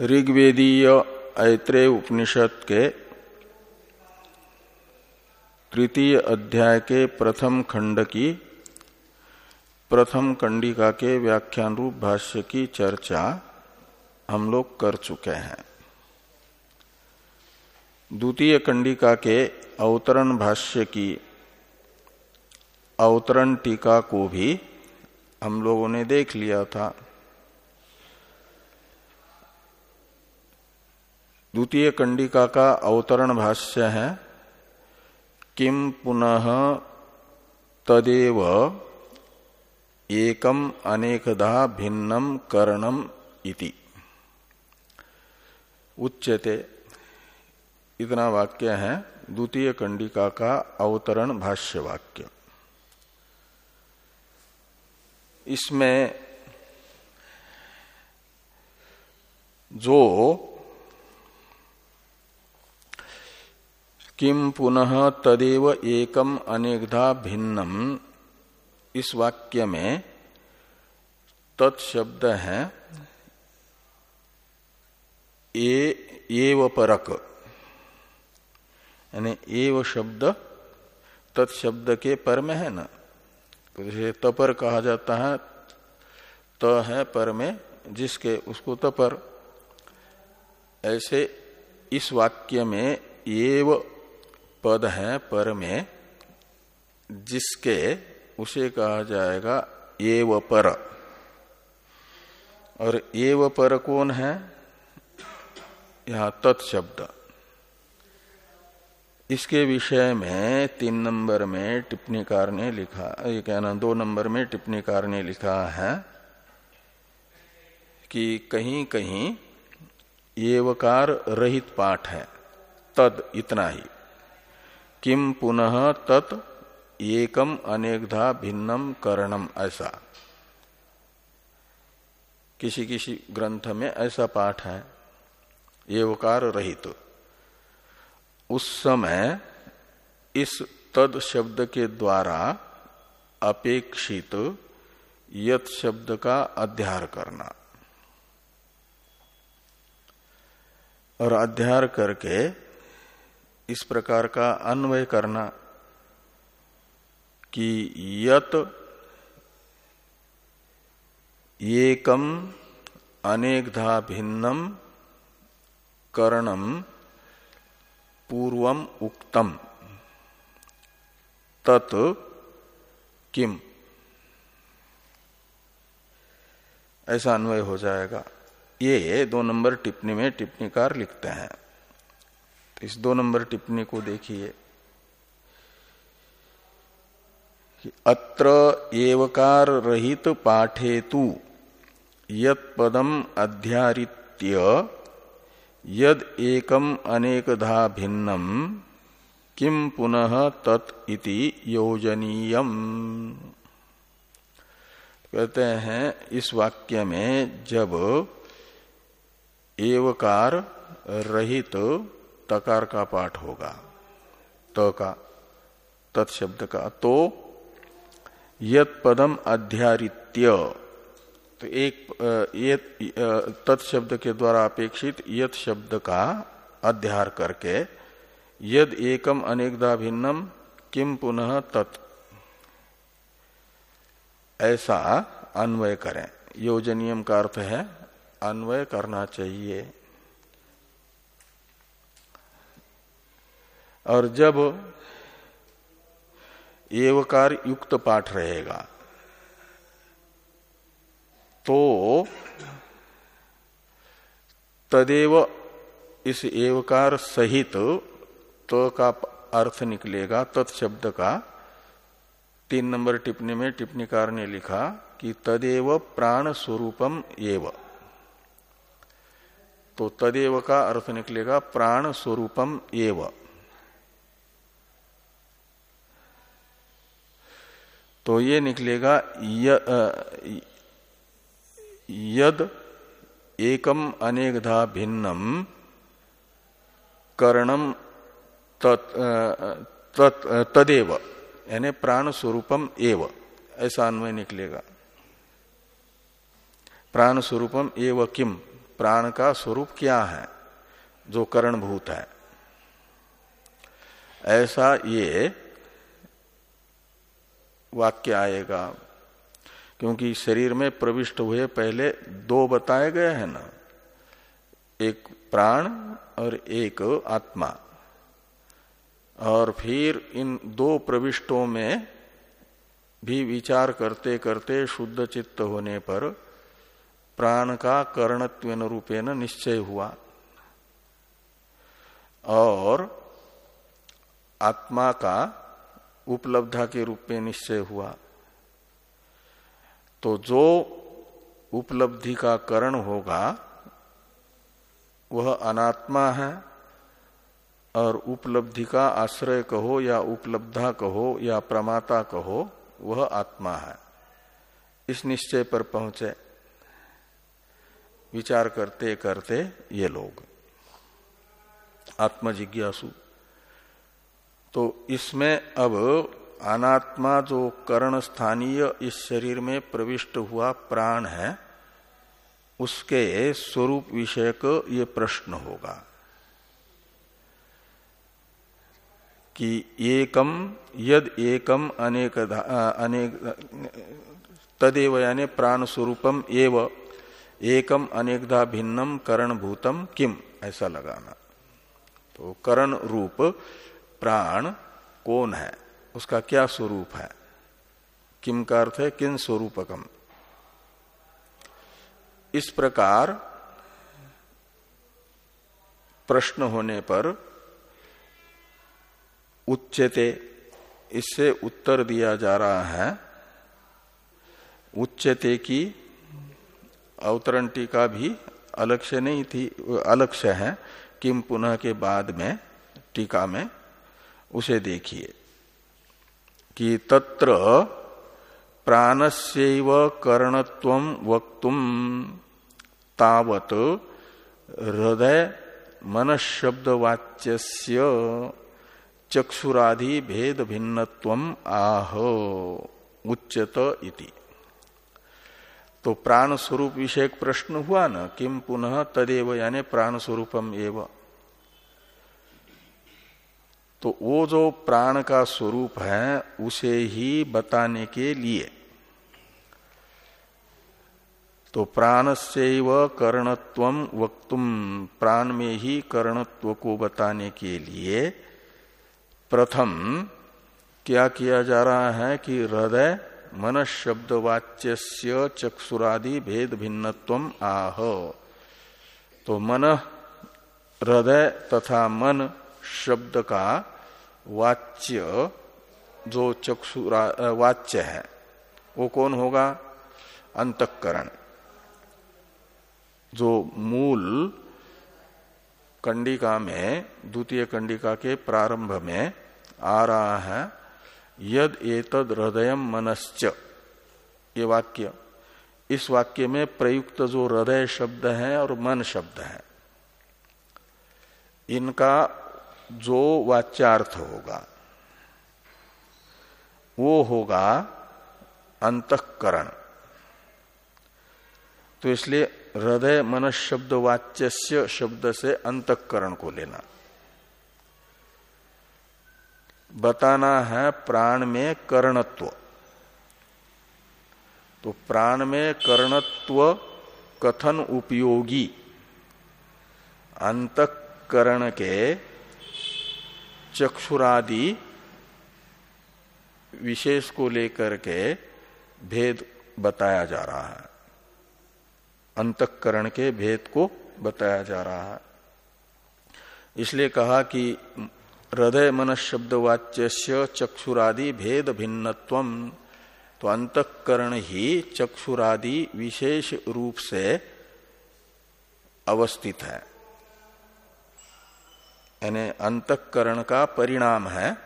ऋग्वेदीय ऐत्रेय उपनिषद के तृतीय अध्याय के प्रथम खंड की प्रथम कंडिका के व्याख्यान रूप भाष्य की चर्चा हम लोग कर चुके हैं। द्वितीय कंडिका के अवतरण भाष्य की अवतरण टीका को भी हम लोगों ने देख लिया था। द्वितीय कंडिका का अवतरण भाष्य है किम पुनः तदेव एकम अनेकधा भिन्नम करणम इति। उच्यते। इतना वाक्य है, द्वितीय कंडिका का अवतरण भाष्य वाक्य। इसमें जो किम पुनः तदेव एकम अनेकधा भिन्नम? इस वाक्य में तत्शब्द है, ए, एव परक। यानी एव शब्द तत्शब्द के पर में है ना? तो जैसे तपर कहा जाता है, त है पर में, जिसके उसको तपर। ऐसे इस वाक्य में एव पद है पर में, जिसके उसे कहा जाएगा एव पर। और एव पर कौन है? यहाँ तत्शब्द इसके विषय में तीन नंबर में टिप्पणीकार ने लिखा, ये कहना, दो नंबर में टिप्पणीकार ने लिखा है कि कहीं कहीं एवकार रहित पाठ है। तद इतना ही। किम पुनः तत् एकम अनेकधा भिन्नम करणम ऐसा किसी किसी ग्रंथ में ऐसा पाठ है एवकार रहित तो। उस समय इस तद शब्द के द्वारा अपेक्षित यत शब्द का अध्यार करना और अध्यार करके इस प्रकार का अन्वय करना कि यत एकम अनेकधा भिन्नम करणम पूर्वम उक्तम। तत् किम? ऐसा अन्वय हो जाएगा। ये दो नंबर टिप्पणी में टिप्पणीकार लिखते हैं। इस दो नंबर टिप्पणी को देखिए अत्र एवकार रहित पाठेतु यत पदम अध्यारित्य यद एकम अनेकधा भिन्नम किम पुनः तत् इति योजनीयम। कहते हैं इस वाक्य में जब एवकार रहित तकार का पाठ होगा। त तो का तत्शब्द का। तो यत पदम अध्यारित्य। तो एक तत्शब्द के द्वारा अपेक्षित यत शब्द का अध्यार करके, यद एकम अनेकदा भिन्नम किम पुनः तत्। ऐसा अन्वय करें। योजनियम का अर्थ है, अन्वय करना चाहिए। और जब एवकार युक्त पाठ रहेगा तो तदेव इस एवकार सहित तो का अर्थ निकलेगा तत्शब्द का। तीन नंबर टिप्पणी में टिप्पणीकार ने लिखा कि तदेव प्राण स्वरूपम एव। तो तदेव का अर्थ निकलेगा प्राण स्वरूपम एव। तो ये निकलेगा य, यद एकम अनेकधा भिन्नम कर्णम तदेव यानी प्राण स्वरूपम एव ऐसा अन्वय निकलेगा। प्राण स्वरूपम एव किम? प्राण का स्वरूप क्या है? जो करणभूत है। ऐसा ये वाक्य आएगा। क्योंकि शरीर में प्रविष्ट हुए पहले दो बताए गए हैं ना। एक प्राण और एक आत्मा। और फिर इन दो प्रविष्टों में भी विचार करते करते शुद्ध चित्त होने पर प्राण का कर्णत्व रूपेण निश्चय हुआ। और आत्मा का उपलब्धा के रूप में निश्चय हुआ। तो जो उपलब्धि का करण होगा, वह अनात्मा है, और उपलब्धि का आश्रय कहो या उपलब्धा कहो या प्रमाता कहो, वह आत्मा है। इस निश्चय पर पहुँचे। विचार करते करते ये लोग। आत्मजिज्ञासु। तो इसमें अब अनात्मा जो करण स्थानीय इस शरीर में प्रविष्ट हुआ प्राण है, उसके स्वरूप विषयक ये प्रश्न होगा कि एकम, यद एकम अनेक अनेक, तदेव यानी प्राण स्वरूपम एव, एकम अनेकधा भिन्नम करण भूतम किम, ऐसा लगाना। तो करण रूप प्राण कौन है? उसका क्या स्वरूप है? किम का अर्थ है किन स्वरूपकम? इस प्रकार प्रश्न होने पर उच्चते, इससे उत्तर दिया जा रहा है, उच्चते की अवतरण टीका भी अलक्ष्य नहीं थी अलक्ष्य है, किम पुनः के बाद में टीका में उसे देखिए कि तत्र प्राणस्यव कर्णत्व वक्तुम तावत हृदय मनशब्दवाच्य चक्षुरादि भेद भिन्नत्व आह उच्चत इति। तो प्राण स्वरूप विषयक प्रश्न हुआ न? किम पुनः तदेव यानी प्राण स्वरूपम एव? तो वो जो प्राण का स्वरूप है, उसे ही बताने के लिए। तो प्राण से व कर्णत्व वक्तुम प्राण में ही कर्णत्व को बताने के लिए प्रथम क्या किया जा रहा है कि हृदय, मन शब्द वाच्य चक्षुरादि भेद भिन्नत्व आह। तो मन, हृदय तथा मन शब्द का वाच्य, जो चक्षुरा वाच्य है, वो कौन होगा? अंतकरण। जो मूल कंडिका में, द्वितीय कंडिका के प्रारंभ में आ रहा है, यद एतद हृदय मनश्च। ये वाक्य। इस वाक्य में प्रयुक्त जो हृदय शब्द है और मन शब्द है। इनका जो वाच्यार्थ होगा, वो होगा अंतकरण। तो इसलिए हृदय मन शब्द वाच्य शब्द से अंतकरण को लेना। बताना है प्राण में कर्णत्व। तो प्राण में कर्णत्व कथन उपयोगी। अंतकरण के चक्षुरादि विशेष को लेकर के भेद बताया जा रहा है। अंतकरण के भेद को बताया जा रहा है। इसलिए कहा कि हृदय मन शब्द वाच्य चक्षुरादि भेद भिन्नत्व तो अंतकरण ही चक्षुरादि विशेष रूप से अवस्थित है। यानी अंतकरण का परिणाम है,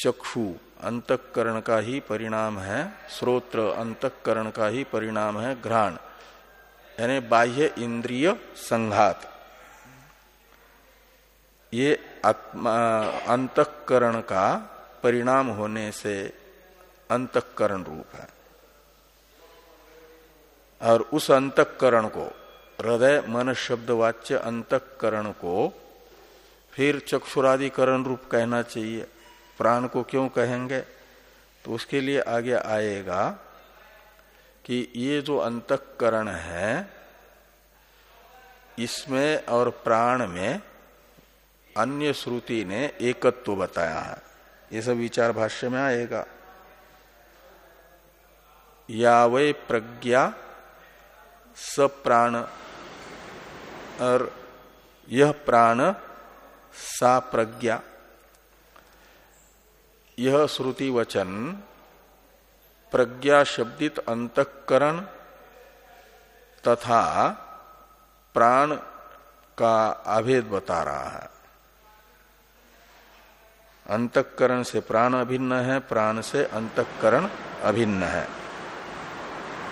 चक्षु अंतकरण का ही परिणाम है, श्रोत्र अंतकरण का ही परिणाम है, घ्राण, यानी बाह्य इंद्रिय संघात। ये आत्मा, अंतकरण का परिणाम होने से अंतकरण रूप है। और उस अंतकरण को, हृदय, मन, शब्द, वाच्य अंतकरण को फिर चक्षुरादिकरण रूप कहना चाहिए। प्राण को क्यों कहेंगे? तो उसके लिए आगे आएगा कि ये जो अंतकरण है, इसमें और प्राण में अन्य श्रुति ने एकत्व बताया है। ये सब विचार भाष्य में आएगा। या वै प्रज्ञा स प्राण और यह प्राण सा प्रज्ञा। यह श्रुति वचन प्रज्ञा शब्दित अंतकरण तथा प्राण का अभेद बता रहा है। अंतकरण से प्राण अभिन्न है, प्राण से अंतकरण अभिन्न है।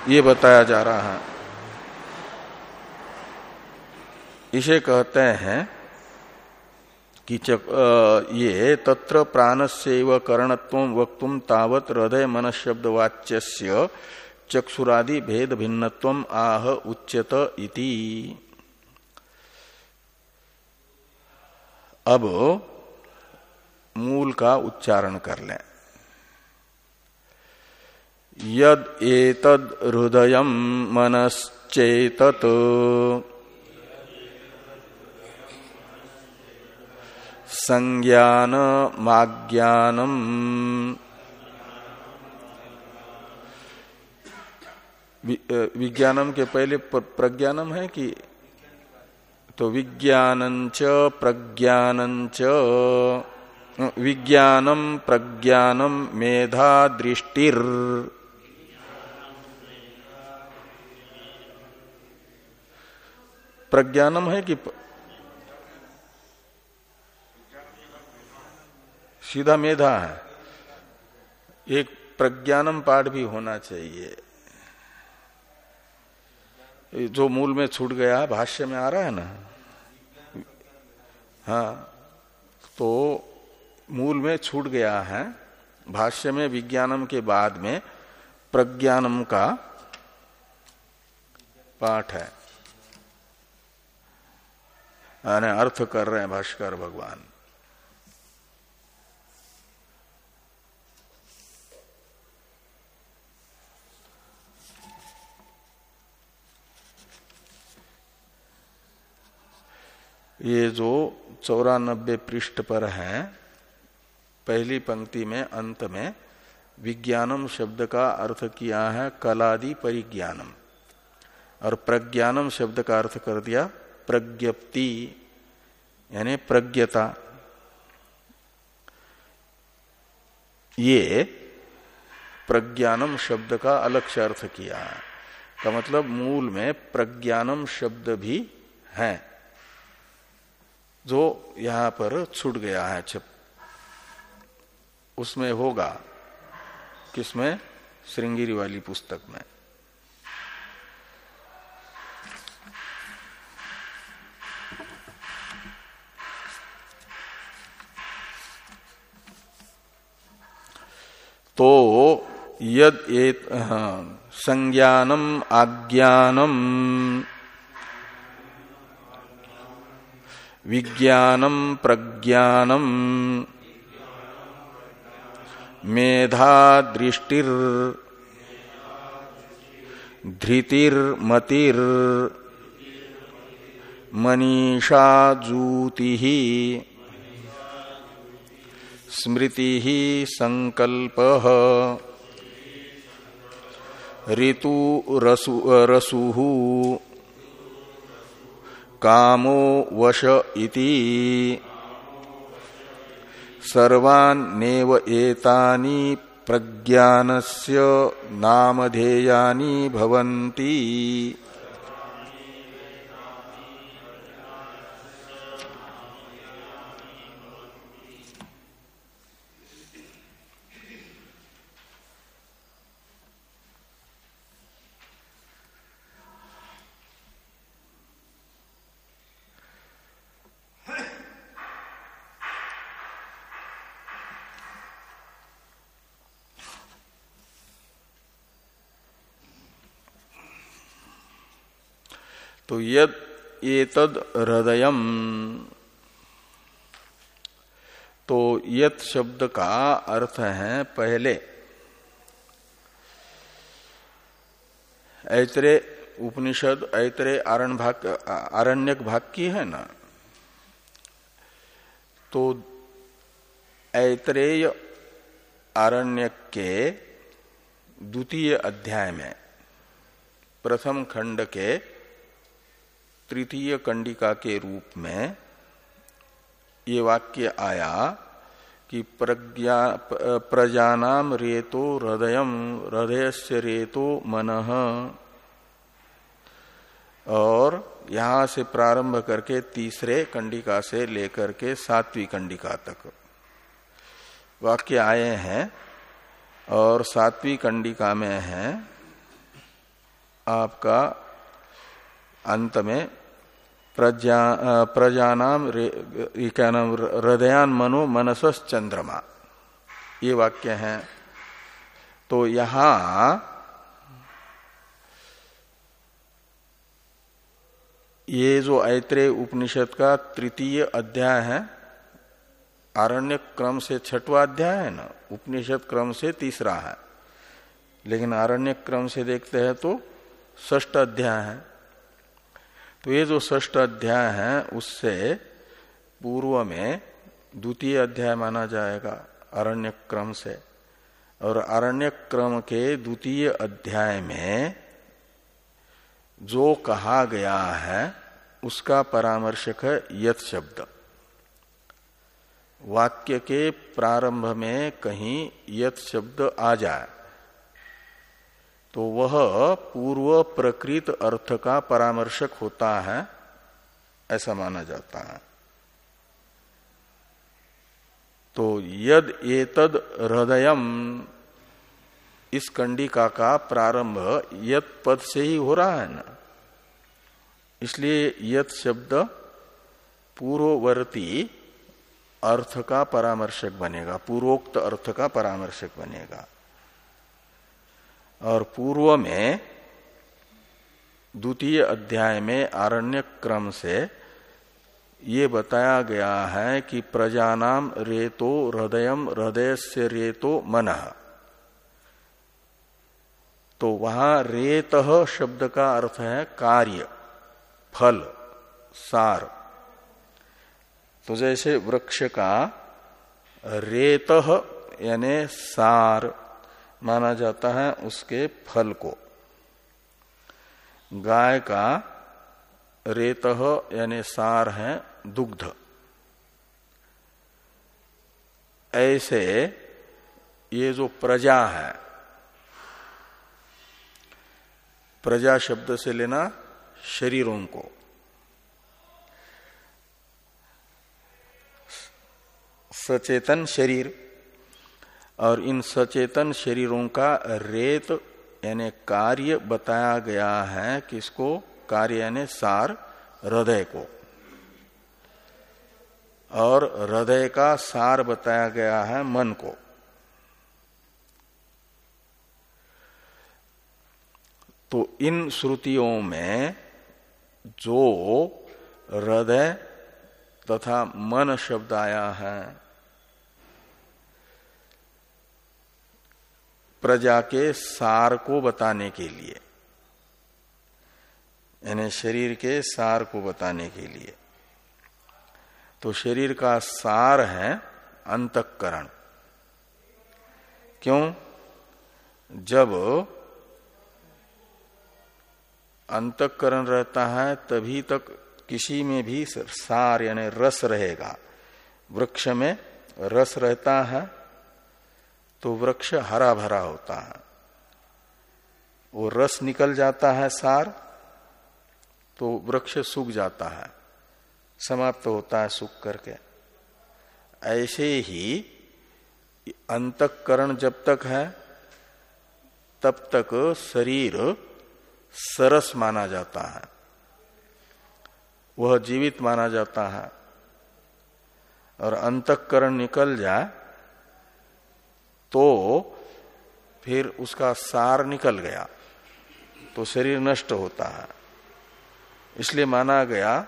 ये बताया जा रहा है। इसे कहते हैं कि ये तत्र प्राणस्य करणत्व वक्तुम तावत हृदय मन शब्द वाच्य चक्षुरादि भेद भिन्नत्व आह उच्यत इति। अब मूल का उच्चारण कर लें। यद एतद हृदय मनश्चेतत संज्ञान माज्ञानम। विज्ञानम के पहले प्रज्ञानम है कि तो विज्ञानंच प्रज्ञानंच विज्ञानम प्रज्ञानम मेधा दृष्टिर प्रज्ञानम है कि सीधा मेधा है। एक प्रज्ञानम पाठ भी होना चाहिए। जो मूल में छूट गया, भाष्य में आ रहा है ना? हाँ तो मूल में छूट गया है। भाष्य में, विज्ञानम के बाद में प्रज्ञानम का पाठ है। अर्थ कर रहे हैं भाष्कर भगवान। ये जो चौरानबे पृष्ठ पर है, पहली पंक्ति में, अंत में, विज्ञानम शब्द का अर्थ किया है कलादि परिज्ञानम। और प्रज्ञानम शब्द का अर्थ कर दिया प्रज्ञप्ति, यानी प्रज्ञता। ये प्रज्ञानम शब्द का अलग से अर्थ किया का मतलब मूल में प्रज्ञानम शब्द भी है। जो यहाँ पर छूट गया है, छप, उसमें होगा किसमें? श्रृंगिरी वाली पुस्तक में। तो यद एक संज्ञानम, आज्ञानम विज्ञानम प्रज्ञानम मेधा दृष्टिर धृतिर्मतिर मनीषा जूति स्मृति संकल्प ऋतु रसु रसु कामो वश इति। सर्वान्नेव प्रज्ञानस्य नामधेयानि भवन्ति। यद तो यत शब्द का अर्थ है पहले। ऐतरे उपनिषद, ऐतरे आरण भाग, आरण्यक भाग की है ना? तो ऐतरेय आरण्यक के द्वितीय अध्याय में, प्रथम खंड के तृतीय कंडिका के रूप में ये वाक्य आया कि प्रज्ञा प्रजानाम रेतो हृदय हृदय से रेतो मन। और यहाँ से प्रारंभ करके तीसरे कंडिका से लेकर के सातवीं कंडिका तक वाक्य आए हैं। और सातवीं कंडिका में है आपका अंत में प्रजा प्रजानाम क्या नाम हृदयान मनो मनसस चंद्रमा। ये वाक्य है। तो यहाँ ये जो ऐत्रेय उपनिषद का तृतीय अध्याय है, आरण्य क्रम से छठवा अध्याय है ना, उपनिषद क्रम से तीसरा है। लेकिन आरण्य क्रम से देखते हैं तो ष्ट अध्याय है। तो ये जो ष्ट अध्याय है, उससे पूर्व में द्वितीय अध्याय माना जाएगा अरण्य क्रम से। और अरण्य क्रम के द्वितीय अध्याय में जो कहा गया है, उसका परामर्शक है यथ शब्द। वाक्य के प्रारंभ में कहीं यथ शब्द आ जाए। तो वह पूर्व प्रकृत अर्थ का परामर्शक होता है, ऐसा माना जाता है। तो यद एतद हृदयम, इस कंडिका का प्रारंभ यत पद से ही हो रहा है ना। इसलिए यत शब्द पूर्ववर्ती अर्थ का परामर्शक बनेगा, पूर्वोक्त अर्थ का परामर्शक बनेगा। और पूर्व में द्वितीय अध्याय में आरण्य क्रम से ये बताया गया है कि प्रजानाम रेतो हृदय हृदय से रेतो मन। तो वहाँ रेत शब्द का अर्थ है कार्य, फल, सार। तो जैसे वृक्ष का रेत यानी सार माना जाता है उसके फल को। गाय का रेत यानी सार है दुग्ध। ऐसे ये जो प्रजा है, प्रजा शब्द से लेना शरीरों को। सचेतन शरीर और इन सचेतन शरीरों का रेत, यानी कार्य बताया गया है किसको? कार्य, यानी सार हृदय को। और हृदय का सार बताया गया है मन को। तो इन श्रुतियों में जो हृदय तथा मन शब्द आया है प्रजा के सार को बताने के लिए। यानी शरीर के सार को बताने के लिए। तो शरीर का सार है अंतकरण। क्यों? जब अंतकरण रहता है, तभी तक किसी में भी सार यानी रस रहेगा। वृक्ष में रस रहता है तो वृक्ष हरा भरा होता है। वो रस निकल जाता है सार तो वृक्ष सूख जाता है। समाप्त तो होता है सूख करके। ऐसे ही अंतकरण जब तक है, तब तक शरीर सरस माना जाता है। वह जीवित माना जाता है। और अंतकरण निकल जाए तो फिर उसका सार निकल गया तो शरीर नष्ट होता है। इसलिए माना गया,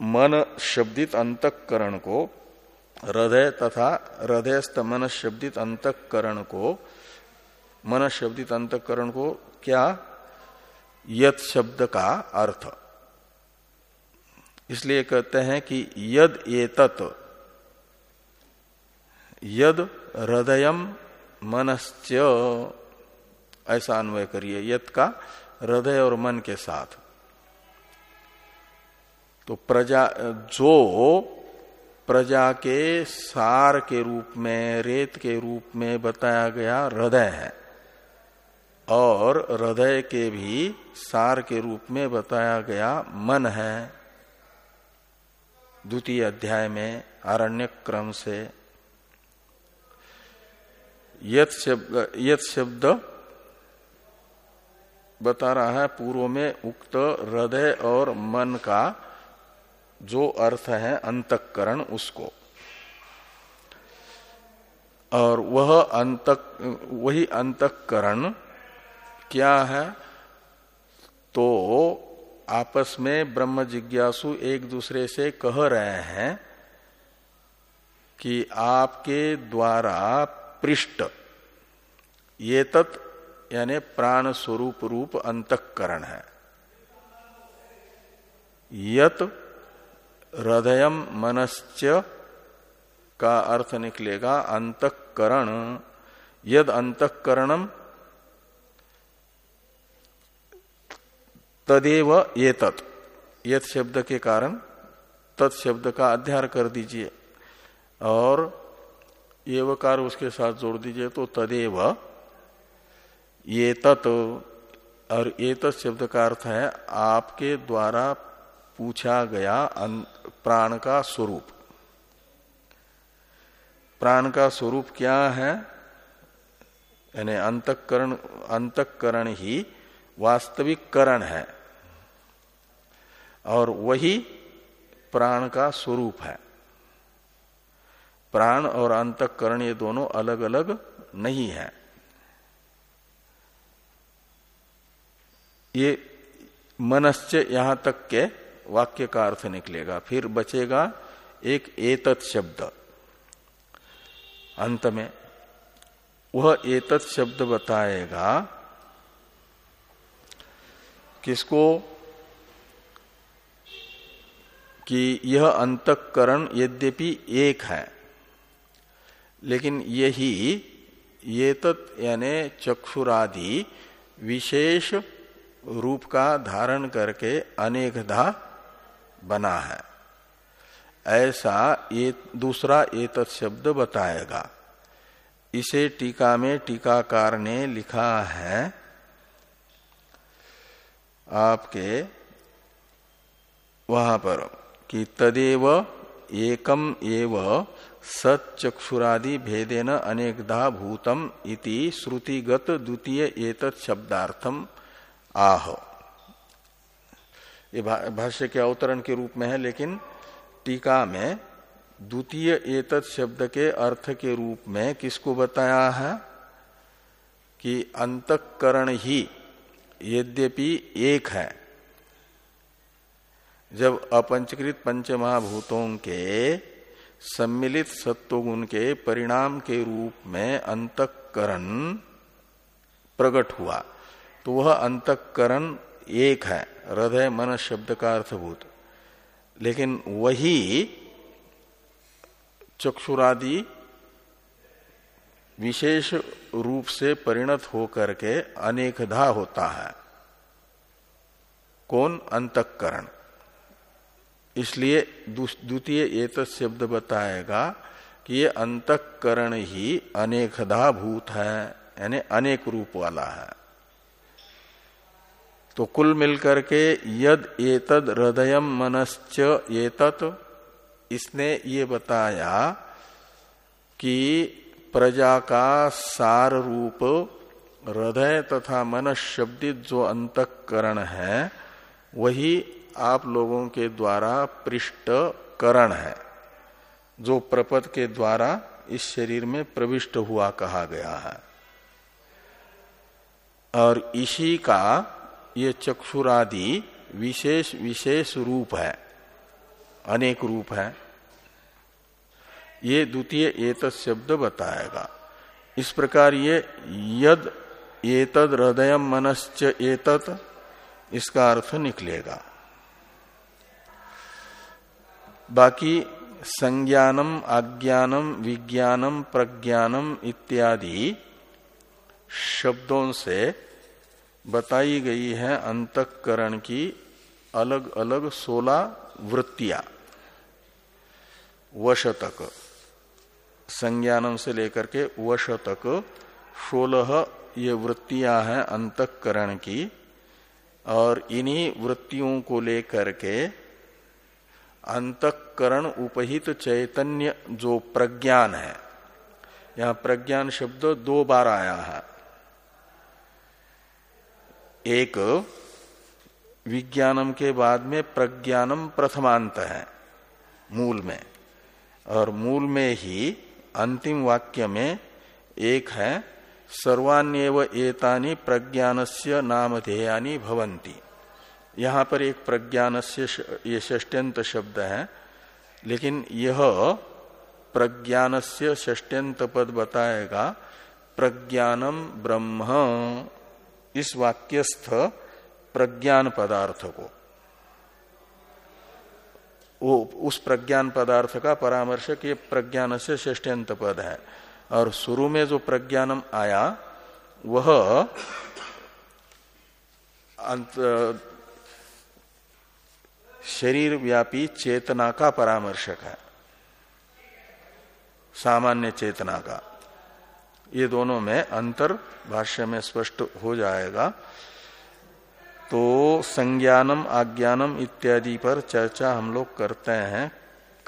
मन शब्दित अंतकरण को, हृदय तथा हृदयस्थ मन शब्दित अंतकरण को, मन शब्दित अंतकरण को क्या? यद शब्द का अर्थ। इसलिए कहते हैं कि यद ये एतत यद हृदय मनश्च। ऐसा अन्वय करिए, यद का हृदय और मन के साथ। तो प्रजा, जो प्रजा के सार के रूप में, रेत के रूप में बताया गया हृदय है, और हृदय के भी सार के रूप में बताया गया मन है। द्वितीय अध्याय में आरण्य क्रम से यत शब्द यत शब्द बता रहा है पूर्व में उक्त हृदय और मन का जो अर्थ है अंतकरण उसको। और वह अंतक, वही अंतकरण क्या है? तो आपस में ब्रह्म जिज्ञासु एक दूसरे से कह रहे हैं कि आपके द्वारा पृष्ठ ये तत् यानी प्राण स्वरूप रूप अंतकरण है। यत हृदय मनश्च का अर्थ निकलेगा अंतकरण। यद अंतकरणम तदेव ये तत् यत शब्द के कारण तत् शब्द का अध्यार कर दीजिए। और एवकार उसके साथ जोड़ दीजिए तो तदेव ये तत् और ये शब्द का अर्थ है, आपके द्वारा पूछा गया प्राण का स्वरूप। प्राण का स्वरूप क्या है? यानी अंतकरण अंतकरण ही वास्तविक करण है, और वही प्राण का स्वरूप है। प्राण और अंतकरण ये दोनों अलग अलग नहीं है। ये मनश्च यहाँ तक के वाक्य का अर्थ निकलेगा। फिर बचेगा एक एतत् शब्द। अंत में, वह एतत् शब्द बताएगा, किसको? कि यह अंतकरण यद्यपि एक है। लेकिन यही, ये तत् यानी चक्षुरादि विशेष रूप का धारण करके अनेकधा बना है। ऐसा ये, दूसरा एतत् शब्द बताएगा। इसे टीका में टीकाकार ने लिखा है। आपके वहाँ पर कि तदेव एकम एव सचक्षुरादि भेदेन अनेकधा भूतम इति श्रुतिगत द्वितीय एतत् शब्दार्थम। आह। ये भाष्य के अवतरण के रूप में है, लेकिन टीका में द्वितीय एतत् शब्द के अर्थ के रूप में किसको बताया है? कि अंतकरण ही यद्यपि एक है। जब अपंचकृत पंच महाभूतों के सम्मिलित सत्वगुण के परिणाम के रूप में अंतकरण प्रकट हुआ। तो वह अंतकरण एक है, हृदय, मन, शब्द का अर्थभूत। लेकिन वही चक्षुरादि विशेष रूप से परिणत होकर के अनेकधा होता है। कौन? अंतकरण। इसलिए द्वितीय एक शब्द बताएगा कि ये अंतकरण ही अनेकधा भूत है, यानी अनेक रूप वाला है। तो कुल मिलकर के यद एतद हृदय मनश्च एतत, इसने ये बताया कि प्रजा का सार रूप हृदय तथा मन शब्दित जो अंतकरण है, वही आप लोगों के द्वारा पृष्ठ करण है, जो प्रपद के द्वारा इस शरीर में प्रविष्ट हुआ कहा गया है। और इसी का ये चक्षुरादि विशेष विशेष रूप है, अनेक रूप है। ये द्वितीय एत शब्द बताएगा। इस प्रकार ये यद एतद हृदय मनश्च एतत, इसका अर्थ निकलेगा। बाकी संज्ञानम, आज्ञानम, विज्ञानम, प्रज्ञानम इत्यादि शब्दों से बताई गई है अंतकरण की अलग अलग सोलह वृत्तियाँ। वश तक संज्ञानम से लेकर के वश तक सोलह ये वृत्तियाँ हैं अंतकरण की, और इन्हीं वृत्तियों को लेकर के अंतकरण उपहित चैतन्य जो प्रज्ञान है। यहाँ प्रज्ञान शब्द दो बार आया है। एक, विज्ञानम के बाद में प्रज्ञानम प्रथमांत है, मूल में। और मूल में ही अंतिम वाक्य में एक है, सर्वान्यव एतानी प्रज्ञानस्य नामधेयानी भवंती यहाँ पर एक प्रज्ञान से ये षष्ट्यंत शब्द है, लेकिन यह प्रज्ञान से षष्ट्यंत पद बताएगा प्रज्ञानम ब्रह्म। इस वाक्यस्थ प्रज्ञान पदार्थ को। वो उस प्रज्ञान पदार्थ का परामर्शक ये प्रज्ञान से षष्ट्यंत पद है। और शुरू में जो प्रज्ञानम आया, वह शरीर व्यापी चेतना का परामर्शक है। सामान्य चेतना का। ये दोनों में अंतर भाष्य में स्पष्ट हो जाएगा। तो संज्ञानम, आज्ञानम इत्यादि पर चर्चा हम लोग करते हैं।